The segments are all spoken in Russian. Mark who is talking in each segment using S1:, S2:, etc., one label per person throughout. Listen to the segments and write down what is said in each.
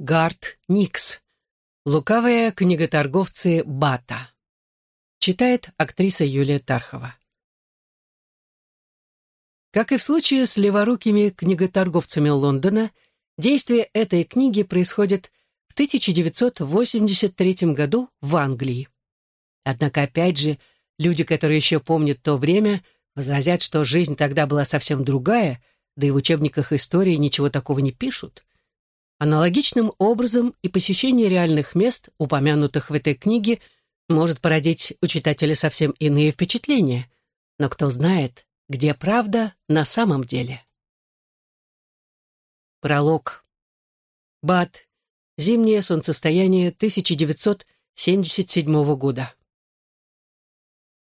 S1: Гарт Никс. Лукавые книготорговцы Бата. Читает актриса Юлия Тархова. Как и в случае с леворукими книготорговцами Лондона, действие этой книги происходит в 1983 году в Англии. Однако, опять же, люди, которые еще помнят то время, возразят, что жизнь тогда была совсем другая, да и в учебниках истории ничего такого не пишут. Аналогичным образом и посещение реальных мест, упомянутых в этой книге, может породить у читателя совсем иные впечатления. Но кто знает, где правда на самом деле. Пролог. Бат. Зимнее солнцестояние 1977 года.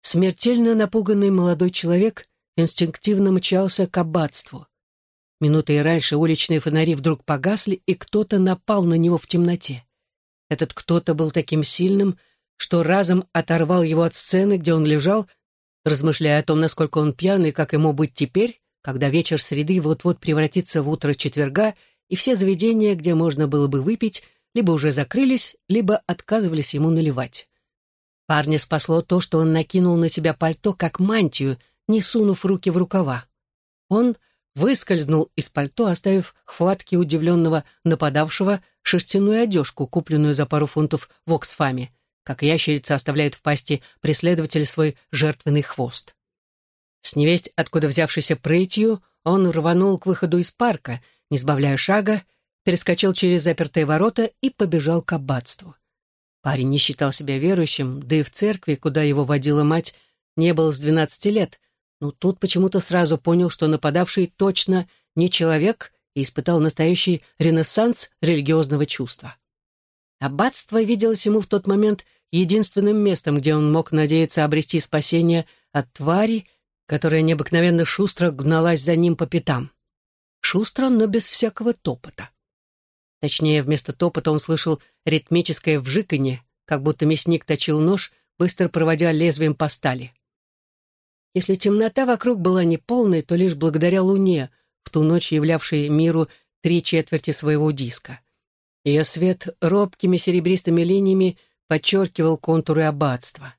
S1: Смертельно напуганный молодой человек инстинктивно мчался к аббатству. Минутой раньше уличные фонари вдруг погасли, и кто-то напал на него в темноте. Этот кто-то был таким сильным, что разом оторвал его от сцены, где он лежал, размышляя о том, насколько он пьяный, как ему быть теперь, когда вечер среды вот-вот превратится в утро четверга, и все заведения, где можно было бы выпить, либо уже закрылись, либо отказывались ему наливать. Парня спасло то, что он накинул на себя пальто, как мантию, не сунув руки в рукава. Он выскользнул из пальто, оставив хватки удивленного нападавшего шерстяную одежку, купленную за пару фунтов в Оксфаме, как ящерица оставляет в пасти преследователя свой жертвенный хвост. С невесть, откуда взявшийся прытью, он рванул к выходу из парка, не сбавляя шага, перескочил через запертые ворота и побежал к аббатству. Парень не считал себя верующим, да и в церкви, куда его водила мать, не был с двенадцати лет, но тут почему-то сразу понял, что нападавший точно не человек и испытал настоящий ренессанс религиозного чувства. Аббатство виделось ему в тот момент единственным местом, где он мог надеяться обрести спасение от твари, которая необыкновенно шустро гналась за ним по пятам. Шустро, но без всякого топота. Точнее, вместо топота он слышал ритмическое вжиканье, как будто мясник точил нож, быстро проводя лезвием по стали. Если темнота вокруг была неполной, то лишь благодаря луне, в ту ночь являвшей миру три четверти своего диска. Ее свет робкими серебристыми линиями подчеркивал контуры аббатства.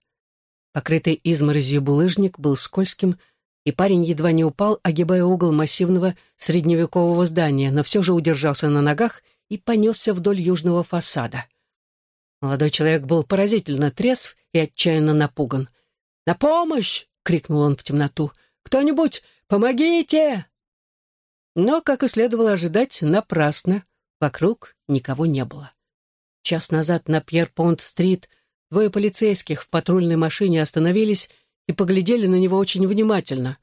S1: Покрытый изморозью булыжник был скользким, и парень едва не упал, огибая угол массивного средневекового здания, но все же удержался на ногах и понесся вдоль южного фасада. Молодой человек был поразительно трезв и отчаянно напуган. «На помощь!» — крикнул он в темноту. «Кто-нибудь, помогите!» Но, как и следовало ожидать, напрасно. Вокруг никого не было. Час назад на Пьер-Понт-стрит двое полицейских в патрульной машине остановились и поглядели на него очень внимательно.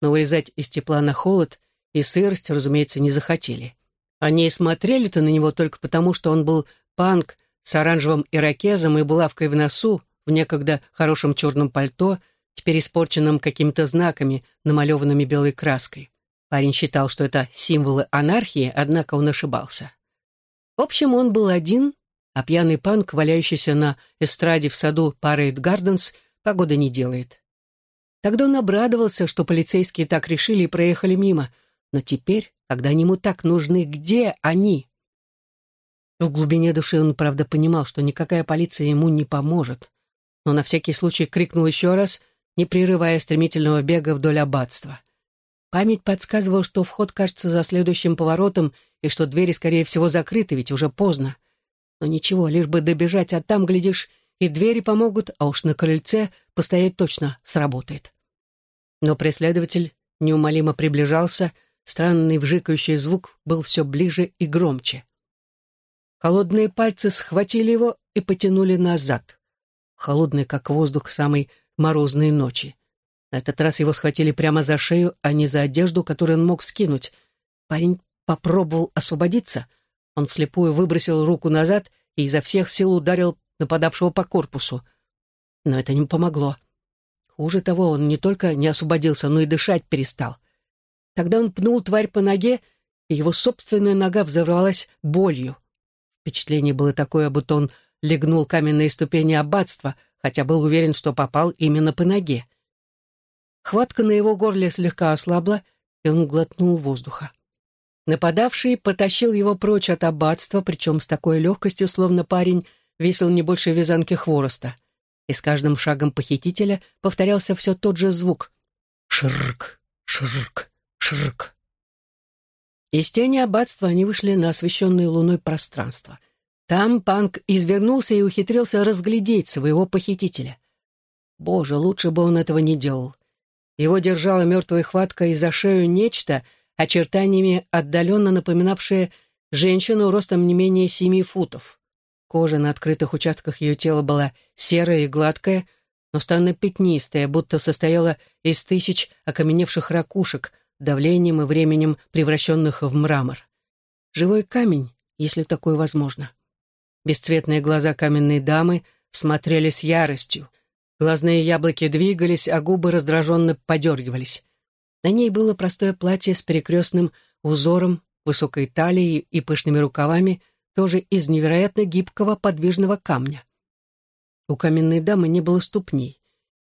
S1: Но вылезать из тепла на холод и сырость, разумеется, не захотели. Они смотрели-то на него только потому, что он был панк с оранжевым ирокезом и булавкой в носу, в некогда хорошем черном пальто, теперь испорченном какими-то знаками, намалеванными белой краской. Парень считал, что это символы анархии, однако он ошибался. В общем, он был один, а пьяный панк, валяющийся на эстраде в саду Парейд Гарденс, погода не делает. Тогда он обрадовался, что полицейские так решили и проехали мимо, но теперь когда они ему так нужны, где они? В глубине души он, правда, понимал, что никакая полиция ему не поможет, но на всякий случай крикнул еще раз, не прерывая стремительного бега вдоль аббатства. Память подсказывала, что вход кажется за следующим поворотом и что двери, скорее всего, закрыты, ведь уже поздно. Но ничего, лишь бы добежать, а там, глядишь, и двери помогут, а уж на крыльце постоять точно сработает. Но преследователь неумолимо приближался, Странный вжикающий звук был все ближе и громче. Холодные пальцы схватили его и потянули назад. Холодный, как воздух самой морозной ночи. На этот раз его схватили прямо за шею, а не за одежду, которую он мог скинуть. Парень попробовал освободиться. Он вслепую выбросил руку назад и изо всех сил ударил нападавшего по корпусу. Но это не помогло. Хуже того, он не только не освободился, но и дышать перестал. Тогда он пнул тварь по ноге, и его собственная нога взорвалась болью. Впечатление было такое, будто он легнул каменные ступени аббатства, хотя был уверен, что попал именно по ноге. Хватка на его горле слегка ослабла, и он глотнул воздуха. Нападавший потащил его прочь от аббатства, причем с такой легкостью, словно парень весил не больше вязанки хвороста. И с каждым шагом похитителя повторялся все тот же звук. Шрк, шрк, шрк. Из тени аббатства они вышли на освещенное луной пространство. Там Панк извернулся и ухитрился разглядеть своего похитителя. Боже, лучше бы он этого не делал. Его держала мертвая хватка и за шею нечто, очертаниями отдаленно напоминавшее женщину ростом не менее семи футов. Кожа на открытых участках ее тела была серая и гладкая, но странно пятнистая, будто состояла из тысяч окаменевших ракушек, давлением и временем превращенных в мрамор. Живой камень, если такое возможно. Бесцветные глаза каменной дамы смотрели с яростью. Глазные яблоки двигались, а губы раздраженно подергивались. На ней было простое платье с перекрестным узором, высокой талией и пышными рукавами, тоже из невероятно гибкого подвижного камня. У каменной дамы не было ступней.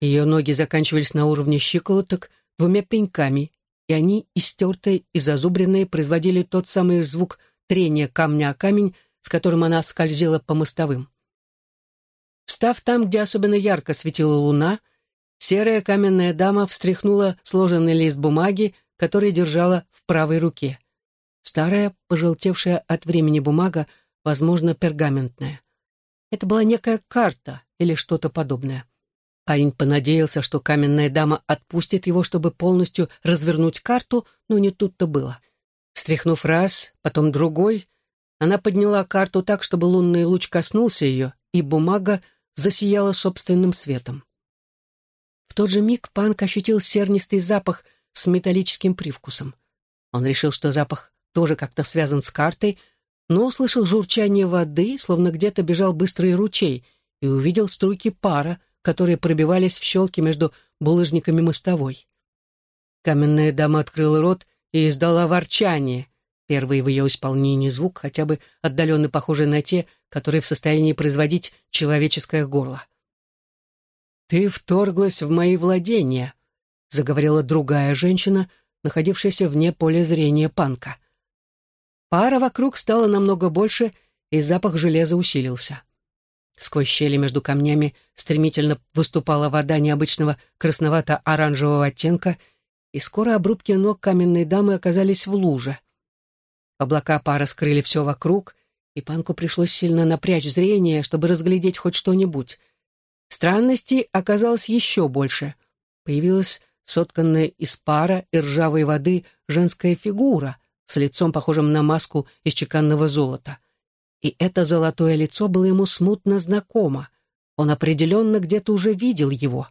S1: Ее ноги заканчивались на уровне щиколоток двумя пеньками, и они, истертые и зазубренные, производили тот самый звук трения камня о камень, с которым она скользила по мостовым. Встав там, где особенно ярко светила луна, серая каменная дама встряхнула сложенный лист бумаги, который держала в правой руке. Старая, пожелтевшая от времени бумага, возможно, пергаментная. Это была некая карта или что-то подобное. Парень понадеялся, что каменная дама отпустит его, чтобы полностью развернуть карту, но не тут-то было. Встряхнув раз, потом другой, она подняла карту так, чтобы лунный луч коснулся ее, и бумага засияла собственным светом. В тот же миг Панк ощутил сернистый запах с металлическим привкусом. Он решил, что запах тоже как-то связан с картой, но услышал журчание воды, словно где-то бежал быстрый ручей, и увидел струйки пара, которые пробивались в щелки между булыжниками мостовой. Каменная дама открыла рот и издала ворчание, Первый в ее исполнении звук, хотя бы отдаленно похожий на те, которые в состоянии производить человеческое горло. «Ты вторглась в мои владения», — заговорила другая женщина, находившаяся вне поля зрения панка. Пара вокруг стала намного больше, и запах железа усилился. Сквозь щели между камнями стремительно выступала вода необычного красновато-оранжевого оттенка, и скоро обрубки ног каменной дамы оказались в луже — Облака пара скрыли все вокруг, и Панку пришлось сильно напрячь зрение, чтобы разглядеть хоть что-нибудь. Странностей оказалось еще больше. Появилась сотканная из пара и ржавой воды женская фигура с лицом, похожим на маску из чеканного золота. И это золотое лицо было ему смутно знакомо. Он определенно где-то уже видел его.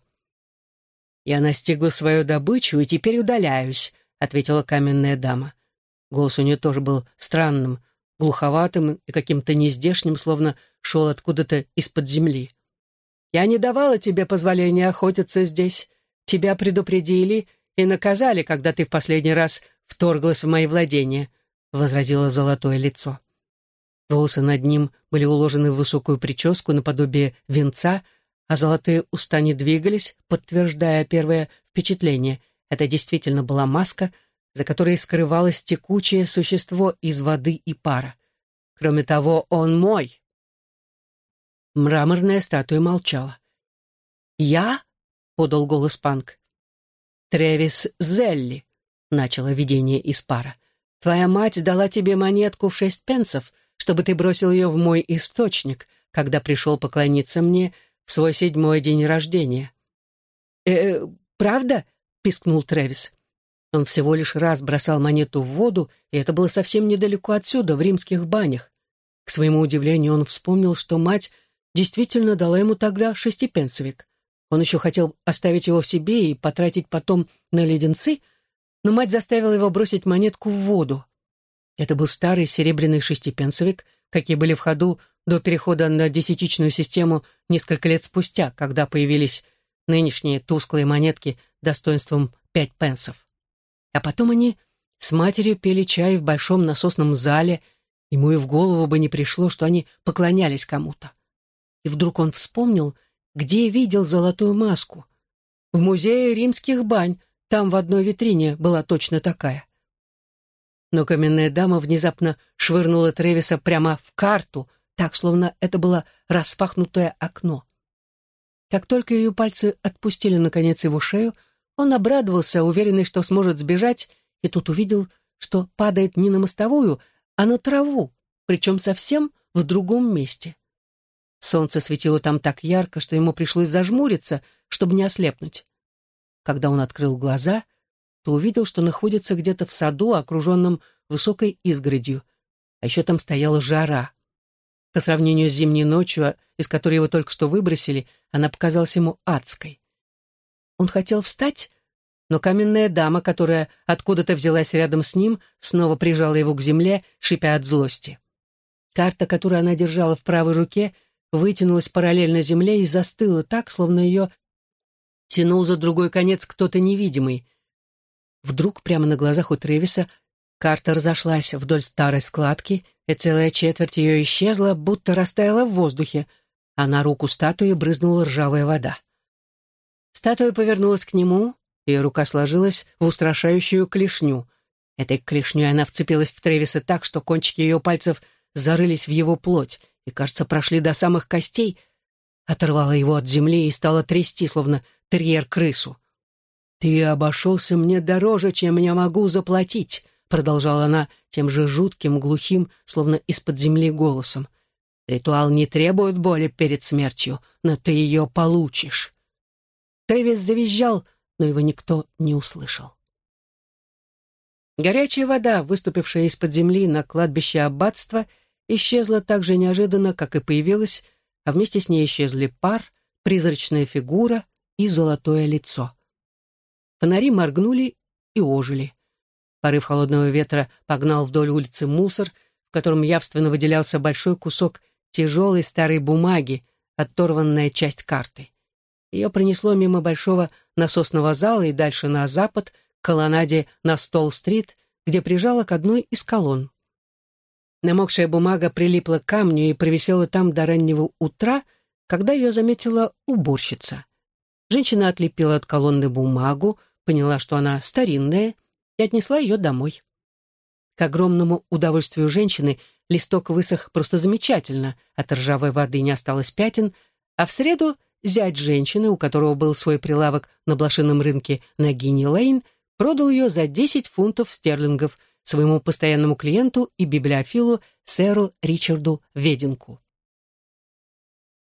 S1: «Я настигла свою добычу и теперь удаляюсь», — ответила каменная дама. Голос у нее тоже был странным, глуховатым и каким-то нездешним, словно шел откуда-то из-под земли. «Я не давала тебе позволения охотиться здесь. Тебя предупредили и наказали, когда ты в последний раз вторглась в мои владения», — возразило золотое лицо. Волосы над ним были уложены в высокую прическу наподобие венца, а золотые уста не двигались, подтверждая первое впечатление. Это действительно была маска — за которой скрывалось текучее существо из воды и пара. Кроме того, он мой. Мраморная статуя молчала. «Я?» — подал голос Панк. «Тревис Зелли», — начало видение из пара. «Твоя мать дала тебе монетку в шесть пенсов, чтобы ты бросил ее в мой источник, когда пришел поклониться мне в свой седьмой день рождения». «Э, правда?» — пискнул Тревис. Он всего лишь раз бросал монету в воду, и это было совсем недалеко отсюда, в римских банях. К своему удивлению, он вспомнил, что мать действительно дала ему тогда шестипенсовик. Он еще хотел оставить его себе и потратить потом на леденцы, но мать заставила его бросить монетку в воду. Это был старый серебряный шестипенсовик, какие были в ходу до перехода на десятичную систему несколько лет спустя, когда появились нынешние тусклые монетки достоинством пять пенсов. А потом они с матерью пили чай в большом насосном зале, ему и в голову бы не пришло, что они поклонялись кому-то. И вдруг он вспомнил, где видел золотую маску. В музее римских бань, там в одной витрине была точно такая. Но каменная дама внезапно швырнула Тревиса прямо в карту, так, словно это было распахнутое окно. Как только ее пальцы отпустили, наконец, его шею, он обрадовался, уверенный, что сможет сбежать, и тут увидел, что падает не на мостовую, а на траву, причем совсем в другом месте. Солнце светило там так ярко, что ему пришлось зажмуриться, чтобы не ослепнуть. Когда он открыл глаза, то увидел, что находится где-то в саду, окруженном высокой изгородью, а еще там стояла жара. По сравнению с зимней ночью, из которой его только что выбросили, она показалась ему адской. Он хотел встать, но каменная дама, которая откуда-то взялась рядом с ним, снова прижала его к земле, шипя от злости. Карта, которую она держала в правой руке, вытянулась параллельно земле и застыла так, словно ее тянул за другой конец кто-то невидимый. Вдруг прямо на глазах у Тревиса карта разошлась вдоль старой складки, и целая четверть ее исчезла, будто растаяла в воздухе, а на руку статуи брызнула ржавая вода. Статуя повернулась к нему, ее рука сложилась в устрашающую клешню. Этой клешней она вцепилась в Тревиса так, что кончики ее пальцев зарылись в его плоть и, кажется, прошли до самых костей, оторвала его от земли и стала трясти, словно терьер крысу. «Ты обошелся мне дороже, чем я могу заплатить», продолжала она тем же жутким, глухим, словно из-под земли голосом. «Ритуал не требует боли перед смертью, но ты ее получишь». Трэвис завизжал, но его никто не услышал. Горячая вода, выступившая из-под земли на кладбище аббатства, исчезла так же неожиданно, как и появилась, а вместе с ней исчезли пар, призрачная фигура и золотое лицо. Фонари моргнули и ожили. Порыв холодного ветра погнал вдоль улицы мусор, в котором явственно выделялся большой кусок тяжелой старой бумаги, оторванная часть карты. Ее пронесло мимо большого насосного зала и дальше на запад, к колоннаде на Стол-стрит, где прижала к одной из колонн. Намокшая бумага прилипла к камню и провисела там до раннего утра, когда ее заметила уборщица. Женщина отлепила от колонны бумагу, поняла, что она старинная, и отнесла ее домой. К огромному удовольствию женщины листок высох просто замечательно, от ржавой воды не осталось пятен, а в среду зять женщины, у которого был свой прилавок на блошином рынке на Гинни-Лейн, продал ее за 10 фунтов стерлингов своему постоянному клиенту и библиофилу сэру Ричарду Веденку.